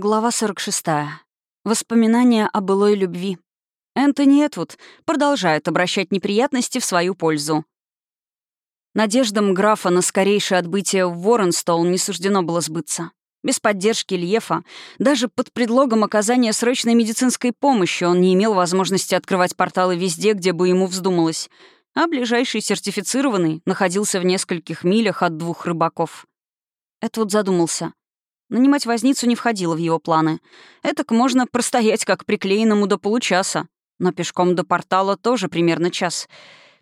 Глава 46. Воспоминания о былой любви. Энтони Этвуд продолжает обращать неприятности в свою пользу. Надеждам графа на скорейшее отбытие в Уорренстоун не суждено было сбыться. Без поддержки Льефа, даже под предлогом оказания срочной медицинской помощи, он не имел возможности открывать порталы везде, где бы ему вздумалось, а ближайший сертифицированный находился в нескольких милях от двух рыбаков. Этвуд задумался. Нанимать возницу не входило в его планы. Этак можно простоять как приклеенному до получаса. Но пешком до портала тоже примерно час.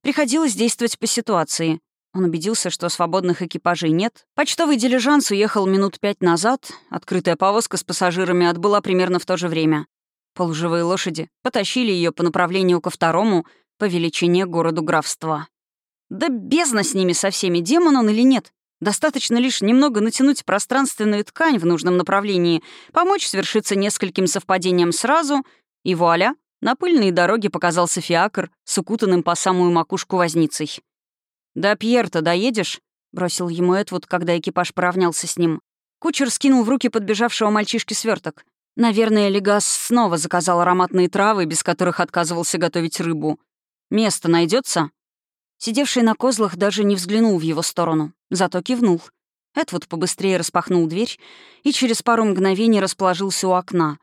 Приходилось действовать по ситуации. Он убедился, что свободных экипажей нет. Почтовый дилижанс уехал минут пять назад. Открытая повозка с пассажирами отбыла примерно в то же время. Полуживые лошади потащили ее по направлению ко второму, по величине городу графства. Да бездна с ними со всеми, демон он или нет. Достаточно лишь немного натянуть пространственную ткань в нужном направлении, помочь свершиться нескольким совпадениям сразу, и вуаля, на пыльной дороге показался фиакр с укутанным по самую макушку возницей. «Да, Пьер-то доедешь?» — бросил ему Эдвуд, когда экипаж поравнялся с ним. Кучер скинул в руки подбежавшего мальчишки сверток. Наверное, Легас снова заказал ароматные травы, без которых отказывался готовить рыбу. «Место найдется? Сидевший на козлах даже не взглянул в его сторону, зато кивнул. Эдвуд побыстрее распахнул дверь и через пару мгновений расположился у окна.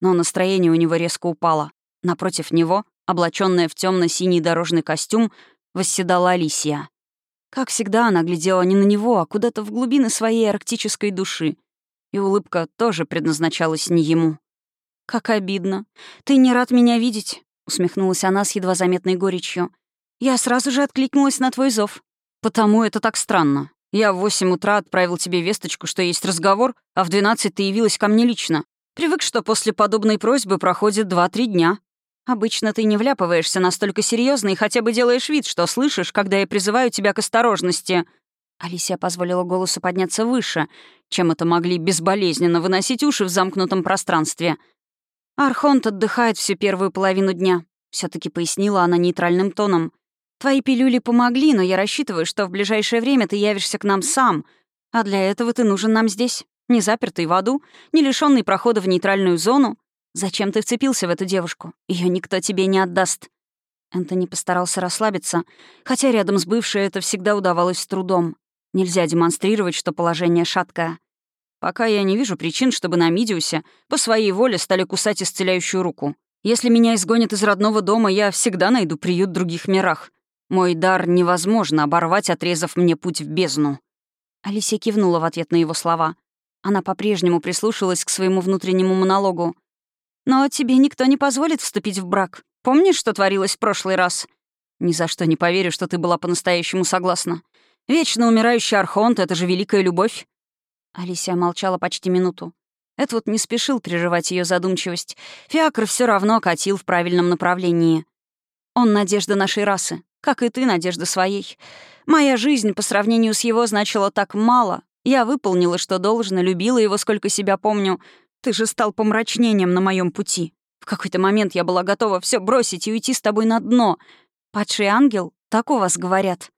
Но настроение у него резко упало. Напротив него, облаченная в темно синий дорожный костюм, восседала Алисия. Как всегда, она глядела не на него, а куда-то в глубины своей арктической души. И улыбка тоже предназначалась не ему. «Как обидно. Ты не рад меня видеть?» — усмехнулась она с едва заметной горечью. Я сразу же откликнулась на твой зов. Потому это так странно. Я в восемь утра отправил тебе весточку, что есть разговор, а в двенадцать ты явилась ко мне лично. Привык, что после подобной просьбы проходит два-три дня. Обычно ты не вляпываешься настолько серьезно и хотя бы делаешь вид, что слышишь, когда я призываю тебя к осторожности». Алисия позволила голосу подняться выше, чем это могли безболезненно выносить уши в замкнутом пространстве. «Архонт отдыхает всю первую половину дня», — все таки пояснила она нейтральным тоном. Твои пилюли помогли, но я рассчитываю, что в ближайшее время ты явишься к нам сам. А для этого ты нужен нам здесь. Не запертый в аду, не лишенный прохода в нейтральную зону. Зачем ты вцепился в эту девушку? Ее никто тебе не отдаст». Энтони постарался расслабиться, хотя рядом с бывшей это всегда удавалось с трудом. Нельзя демонстрировать, что положение шаткое. Пока я не вижу причин, чтобы на Мидиусе по своей воле стали кусать исцеляющую руку. Если меня изгонят из родного дома, я всегда найду приют в других мирах. Мой дар невозможно оборвать, отрезав мне путь в бездну». Алисия кивнула в ответ на его слова. Она по-прежнему прислушалась к своему внутреннему монологу. «Но тебе никто не позволит вступить в брак. Помнишь, что творилось в прошлый раз?» «Ни за что не поверю, что ты была по-настоящему согласна. Вечно умирающий Архонт — это же великая любовь». Алисия молчала почти минуту. Эдвуд не спешил прерывать ее задумчивость. Фиакр все равно катил в правильном направлении. Он — надежда нашей расы. Как и ты, надежда своей. Моя жизнь по сравнению с его значила так мало. Я выполнила, что должна, любила его, сколько себя помню. Ты же стал помрачнением на моем пути. В какой-то момент я была готова все бросить и уйти с тобой на дно. Падший ангел, так у вас говорят.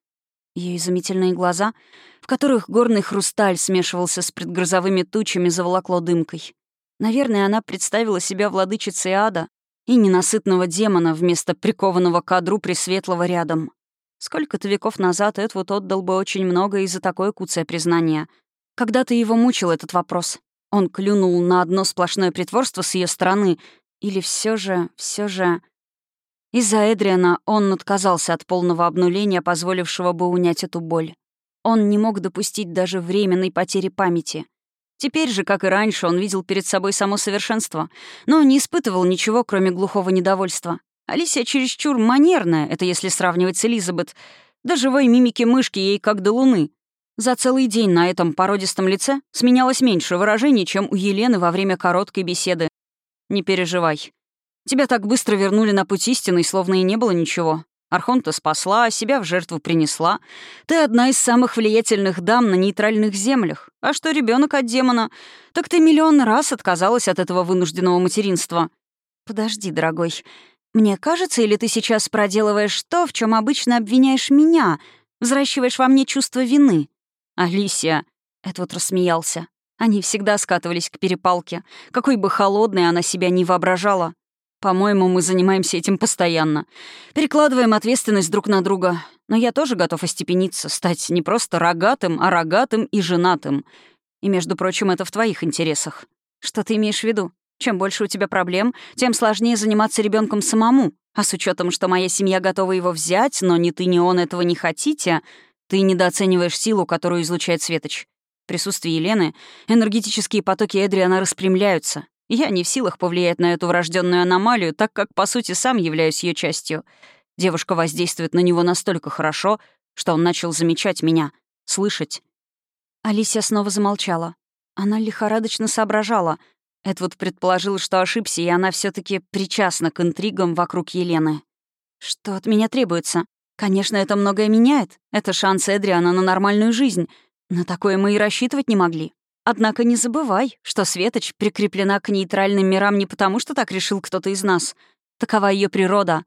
Ее изумительные глаза, в которых горный хрусталь смешивался с предгрозовыми тучами, заволокло дымкой. Наверное, она представила себя владычицей ада, и ненасытного демона вместо прикованного кадру пресветлого рядом. Сколько-то веков назад Эдвуд отдал бы очень много и за такое куцое признание. Когда-то его мучил этот вопрос. Он клюнул на одно сплошное притворство с ее стороны. Или все же, все же... Из-за Эдриана он отказался от полного обнуления, позволившего бы унять эту боль. Он не мог допустить даже временной потери памяти — Теперь же, как и раньше, он видел перед собой само совершенство, но не испытывал ничего, кроме глухого недовольства. Алисия чересчур манерная, это если сравнивать с Элизабет. До живой мимики мышки ей как до луны. За целый день на этом породистом лице сменялось меньше выражений, чем у Елены во время короткой беседы. «Не переживай. Тебя так быстро вернули на путь истины, словно и не было ничего. Архонта спасла, себя в жертву принесла. Ты одна из самых влиятельных дам на нейтральных землях. А что ребенок от демона? Так ты миллион раз отказалась от этого вынужденного материнства. Подожди, дорогой. Мне кажется, или ты сейчас проделываешь то, в чем обычно обвиняешь меня, взращиваешь во мне чувство вины? Алисия. Эдвард рассмеялся. Они всегда скатывались к перепалке, какой бы холодной она себя не воображала. По-моему, мы занимаемся этим постоянно. Перекладываем ответственность друг на друга. Но я тоже готов остепениться, стать не просто рогатым, а рогатым и женатым. И, между прочим, это в твоих интересах. Что ты имеешь в виду? Чем больше у тебя проблем, тем сложнее заниматься ребенком самому. А с учетом, что моя семья готова его взять, но ни ты, ни он этого не хотите, ты недооцениваешь силу, которую излучает Светоч. В присутствии Елены энергетические потоки Эдриана распрямляются. Я не в силах повлиять на эту врожденную аномалию, так как, по сути, сам являюсь ее частью. Девушка воздействует на него настолько хорошо, что он начал замечать меня, слышать. Алисия снова замолчала. Она лихорадочно соображала. Эдвуд предположил, что ошибся, и она все таки причастна к интригам вокруг Елены. «Что от меня требуется?» Конечно, это многое меняет. Это шанс Эдриана на нормальную жизнь. На такое мы и рассчитывать не могли. Однако не забывай, что Светоч прикреплена к нейтральным мирам не потому, что так решил кто-то из нас. Такова ее природа.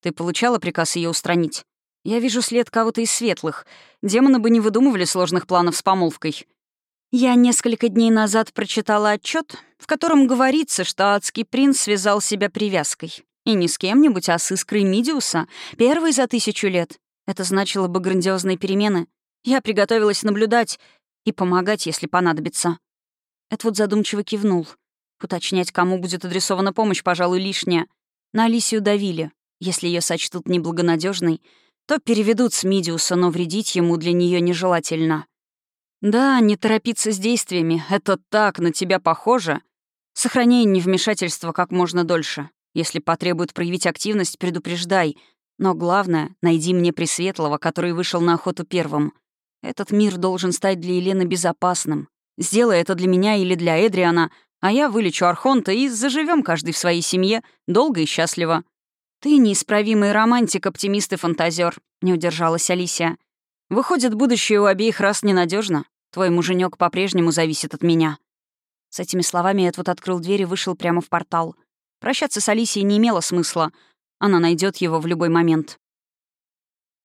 Ты получала приказ ее устранить? Я вижу след кого-то из светлых. Демоны бы не выдумывали сложных планов с помолвкой. Я несколько дней назад прочитала отчет, в котором говорится, что адский принц связал себя привязкой. И не с кем-нибудь, а с искрой Мидиуса, первой за тысячу лет. Это значило бы грандиозные перемены. Я приготовилась наблюдать и помогать, если понадобится. Эдвуд задумчиво кивнул. Уточнять, кому будет адресована помощь, пожалуй, лишнее. На Алисию давили. Если ее сочтут неблагонадежной, то переведут с Мидиуса, но вредить ему для нее нежелательно. Да, не торопиться с действиями — это так на тебя похоже. Сохраняй невмешательство как можно дольше. Если потребует проявить активность, предупреждай. Но главное, найди мне Пресветлого, который вышел на охоту первым. Этот мир должен стать для Елены безопасным. Сделай это для меня или для Эдриана, а я вылечу Архонта и заживем каждый в своей семье, долго и счастливо. Ты неисправимый романтик, оптимист и фантазер, не удержалась Алисия. Выходит, будущее у обеих раз ненадежно. Твой муженек по-прежнему зависит от меня. С этими словами Эдвуд открыл дверь и вышел прямо в портал — Прощаться с Алисией не имело смысла. Она найдет его в любой момент.